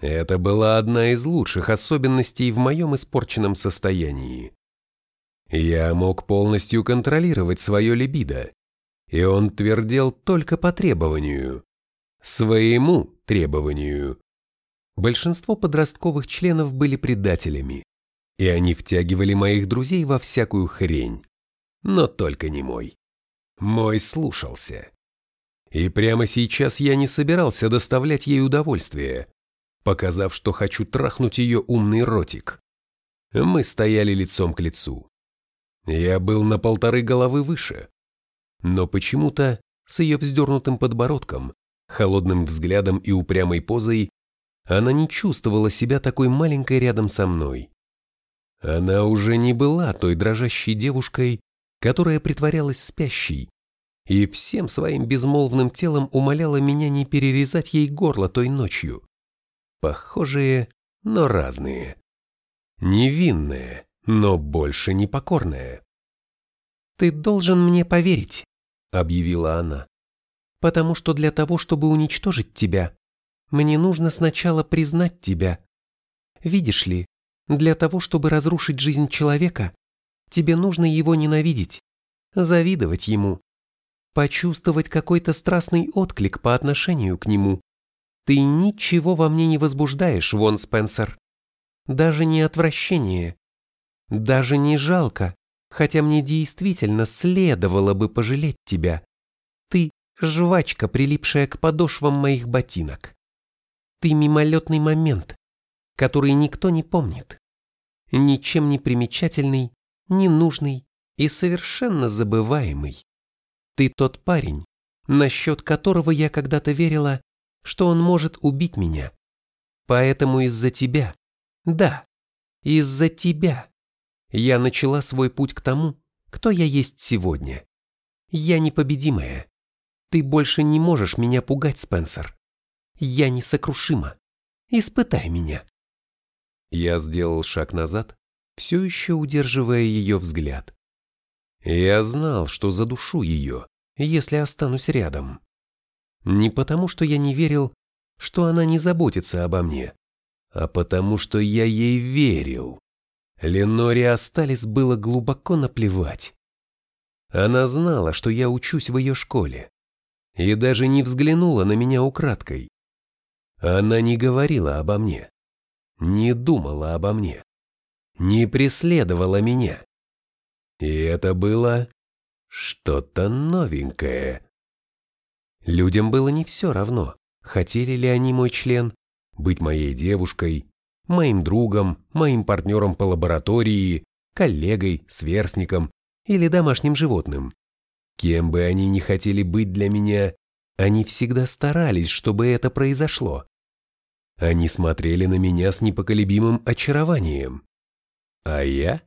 Speaker 1: Это была одна из лучших особенностей в моем испорченном состоянии. Я мог полностью контролировать свое либидо, и он твердел только по требованию. Своему требованию. Большинство подростковых членов были предателями, и они втягивали моих друзей во всякую хрень. Но только не мой. Мой слушался. И прямо сейчас я не собирался доставлять ей удовольствие, показав, что хочу трахнуть ее умный ротик. Мы стояли лицом к лицу. Я был на полторы головы выше. Но почему-то с ее вздернутым подбородком, холодным взглядом и упрямой позой она не чувствовала себя такой маленькой рядом со мной. Она уже не была той дрожащей девушкой, которая притворялась спящей, и всем своим безмолвным телом умоляла меня не перерезать ей горло той ночью. Похожие, но разные. Невинная, но больше непокорная. «Ты должен мне поверить», — объявила она, «потому что для того, чтобы уничтожить тебя, мне нужно сначала признать тебя. Видишь ли, для того, чтобы разрушить жизнь человека, тебе нужно его ненавидеть, завидовать ему, почувствовать какой-то страстный отклик по отношению к нему. Ты ничего во мне не возбуждаешь, Вон Спенсер. Даже не отвращение. Даже не жалко,
Speaker 2: хотя мне действительно следовало бы пожалеть тебя. Ты – жвачка, прилипшая к подошвам моих ботинок. Ты мимолетный момент, который никто не помнит. Ничем не примечательный, ненужный и совершенно забываемый. Ты тот парень, насчет которого я когда-то верила, что он может убить меня. Поэтому из-за тебя, да, из-за тебя я начала свой путь к тому, кто я есть сегодня. Я непобедимая. Ты больше не можешь меня пугать, Спенсер. Я несокрушима. Испытай меня. Я сделал шаг назад, все еще удерживая ее взгляд. Я знал, что задушу ее, если останусь рядом. Не потому, что я не верил, что она не заботится обо мне, а потому, что я ей верил. Леноре Асталис было глубоко наплевать. Она знала, что я учусь в ее школе, и даже не взглянула на меня украдкой. Она не говорила обо мне, не думала обо мне, не преследовала меня. И это было что-то новенькое. Людям было не все равно, хотели ли они мой член, быть моей девушкой моим другом, моим партнером по лаборатории, коллегой, сверстником или домашним животным. Кем бы они ни хотели быть для меня, они всегда старались, чтобы это произошло. Они смотрели на меня с непоколебимым очарованием. А я?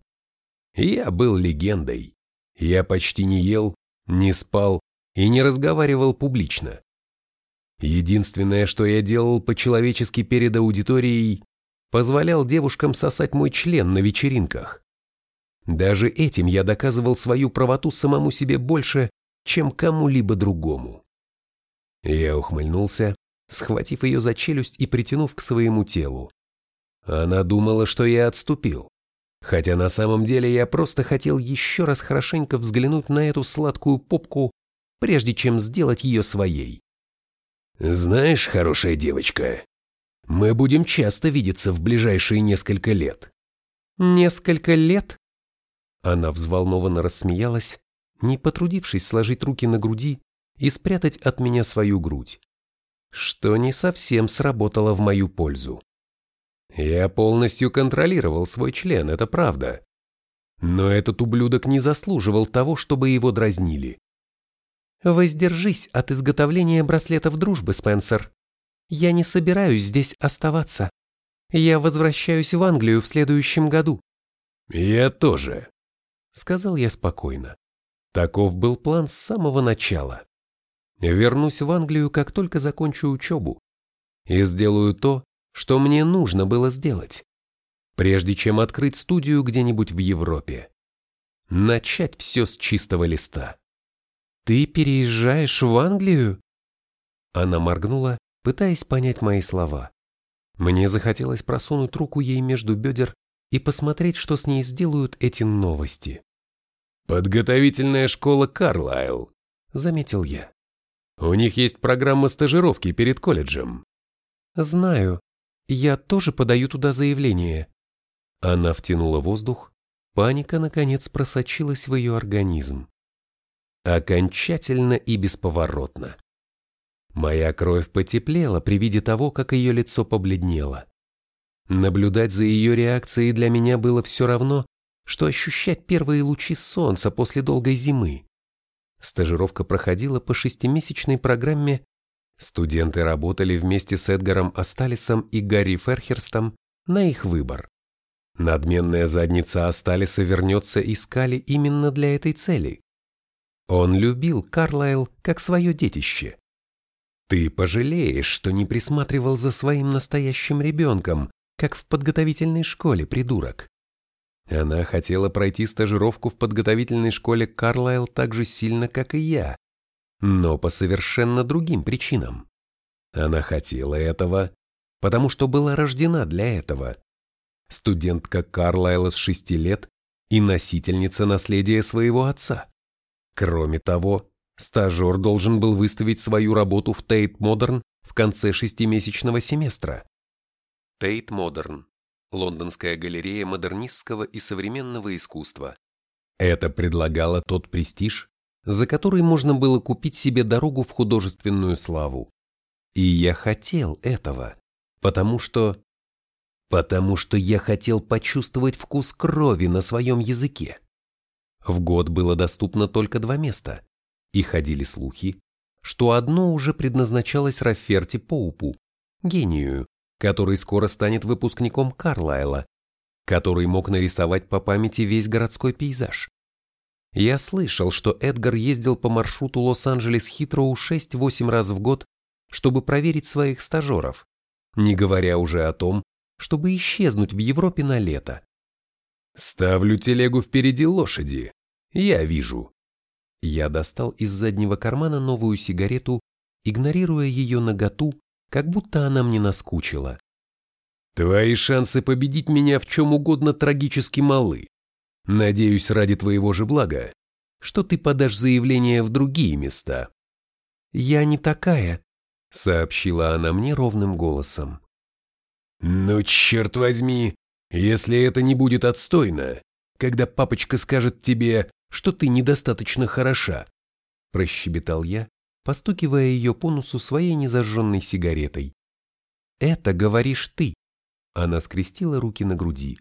Speaker 2: Я был легендой. Я почти не ел, не спал и не разговаривал публично. Единственное, что я делал по-человечески перед аудиторией, позволял девушкам сосать мой член на вечеринках. Даже этим я доказывал свою правоту самому себе больше, чем кому-либо другому. Я ухмыльнулся, схватив ее за челюсть и притянув к своему телу. Она думала, что я отступил, хотя на самом деле я просто хотел еще раз хорошенько взглянуть на эту сладкую попку, прежде чем сделать ее своей. «Знаешь, хорошая девочка, мы будем часто видеться в ближайшие несколько лет. Несколько лет? Она взволнованно рассмеялась, не потрудившись сложить руки на груди и спрятать от меня свою грудь, что не совсем сработало в мою пользу. Я полностью контролировал свой член, это правда. Но этот ублюдок не заслуживал того, чтобы его дразнили. «Воздержись от изготовления браслетов дружбы, Спенсер», я не собираюсь здесь оставаться. Я возвращаюсь в Англию в следующем году. Я тоже, сказал я спокойно. Таков был план с самого начала. Вернусь в Англию, как только закончу учебу, и сделаю то, что мне нужно было сделать, прежде чем открыть студию где-нибудь в Европе. Начать все с чистого листа. «Ты переезжаешь в Англию?» Она моргнула, пытаясь понять мои слова. Мне захотелось просунуть руку ей между бедер и посмотреть, что с ней сделают эти новости. «Подготовительная школа Карлайл», — заметил я. «У них есть программа стажировки перед колледжем». «Знаю. Я тоже подаю туда заявление». Она втянула воздух, паника, наконец, просочилась в ее организм. Окончательно и бесповоротно. Моя кровь потеплела при виде того, как ее лицо побледнело. Наблюдать за ее реакцией для меня было все равно, что ощущать первые лучи солнца после долгой зимы. Стажировка проходила по шестимесячной программе. Студенты работали вместе с Эдгаром Асталисом и Гарри Ферхерстом на их выбор. Надменная задница Асталиса вернется искали именно для этой цели. Он любил Карлайл как свое детище. Ты пожалеешь, что не присматривал за своим настоящим ребенком, как в подготовительной школе, придурок. Она хотела пройти стажировку в подготовительной школе Карлайл так же сильно, как и я, но по совершенно другим причинам. Она хотела этого, потому что была рождена для этого. Студентка Карлайла с шести лет и носительница наследия своего отца. Кроме того, Стажер должен был выставить свою работу в Тейт Модерн в конце шестимесячного семестра. Тейт Модерн – лондонская галерея модернистского и современного искусства.
Speaker 1: Это предлагало тот престиж, за который можно было купить себе дорогу в художественную славу. И я хотел этого, потому что... Потому что я хотел почувствовать вкус крови на своем языке. В год было доступно только два места, и ходили слухи, что одно уже предназначалось Рафферти Поупу, гению, который скоро станет выпускником Карлайла, который мог нарисовать по памяти весь городской пейзаж. Я слышал, что Эдгар ездил по маршруту Лос-Анджелес-Хитроу 6-8 раз в год, чтобы проверить своих стажеров, не говоря уже о том, чтобы исчезнуть в Европе на лето. «Ставлю телегу впереди лошади. Я вижу». Я достал из заднего кармана новую сигарету, игнорируя ее наготу, как будто она мне наскучила. «Твои шансы победить меня в чем угодно трагически малы. Надеюсь, ради твоего же блага, что ты подашь заявление в другие места». «Я не такая», — сообщила она мне ровным голосом. «Ну, черт возьми, если это не будет отстойно, когда папочка скажет тебе, что ты недостаточно хороша», — прощебетал я, постукивая ее по носу своей незажженной сигаретой. «Это говоришь ты», она скрестила руки на груди.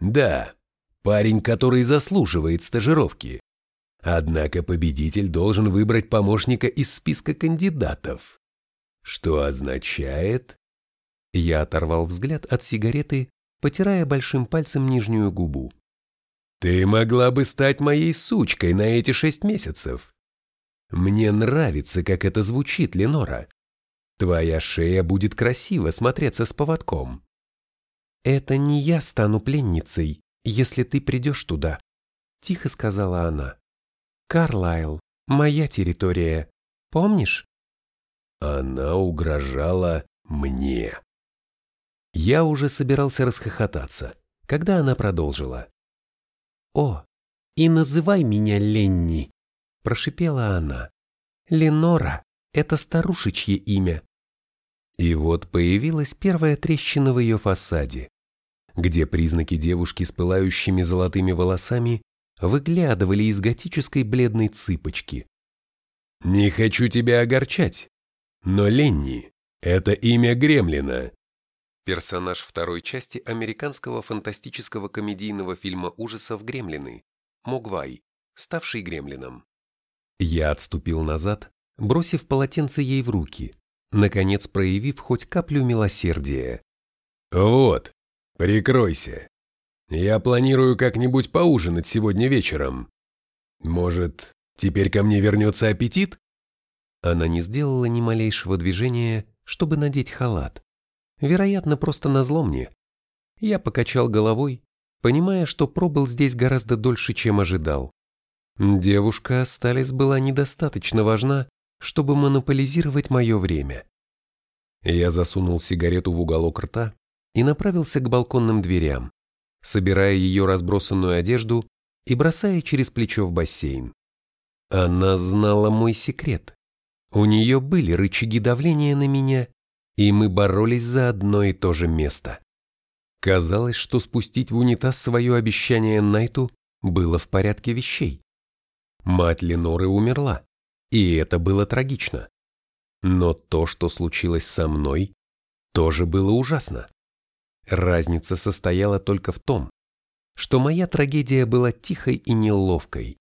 Speaker 1: Да, парень, который заслуживает стажировки. Однако победитель должен выбрать помощника из списка кандидатов. Что означает... Я оторвал взгляд от сигареты, потирая большим пальцем нижнюю губу. Ты могла бы стать моей сучкой на эти шесть месяцев. Мне нравится, как это звучит, Ленора. Твоя шея будет красиво смотреться с поводком. «Это не я стану пленницей, если ты придешь туда», — тихо сказала она. «Карлайл, моя территория, помнишь?» Она угрожала мне. Я уже собирался расхохотаться, когда она продолжила. «О, и называй меня Ленни», — прошипела она. «Ленора — это старушечье имя, и вот появилась первая трещина в ее фасаде, где признаки девушки с пылающими золотыми волосами выглядывали из готической бледной цыпочки. «Не хочу тебя огорчать, но Ленни — это имя Гремлина», персонаж второй части американского фантастического комедийного фильма ужасов «Гремлины», Могвай, ставший Гремлином. Я отступил назад, бросив полотенце ей в руки, наконец проявив хоть каплю милосердия. «Вот, прикройся. Я планирую как-нибудь поужинать сегодня вечером. Может, теперь ко мне вернется аппетит?» Она не сделала ни малейшего движения, чтобы надеть халат. Вероятно, просто назло мне. Я покачал головой, понимая, что пробыл здесь гораздо дольше, чем ожидал. Девушка Асталис была недостаточно важна, чтобы монополизировать мое время. Я засунул сигарету в уголок рта и направился к балконным дверям, собирая ее разбросанную одежду и бросая через плечо в бассейн. Она знала мой секрет. У нее были рычаги давления на меня, и мы боролись за одно и то же место. Казалось, что спустить в унитаз свое обещание Найту было в порядке вещей. Мать Леноры умерла, и это было трагично. Но то, что случилось со мной, тоже было ужасно. Разница состояла только в том, что моя трагедия была тихой и неловкой,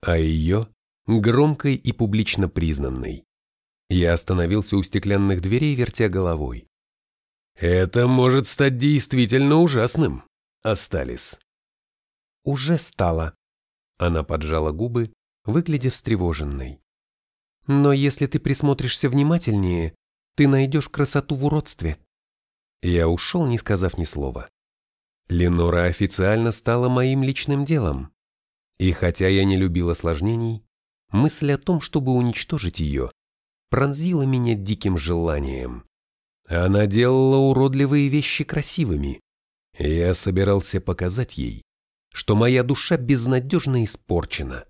Speaker 1: а ее – громкой и публично признанной. Я остановился у стеклянных дверей, вертя головой. «Это может стать действительно ужасным, Асталис». «Уже стало». Она поджала губы, выглядя встревоженной. Но если ты присмотришься внимательнее, ты найдешь красоту в уродстве. Я ушел, не сказав ни слова. Ленора официально стала моим личным делом. И хотя я не любил осложнений, мысль о том, чтобы уничтожить ее, пронзила меня диким желанием. Она делала уродливые вещи красивыми. Я собирался показать ей, что моя душа безнадежно испорчена.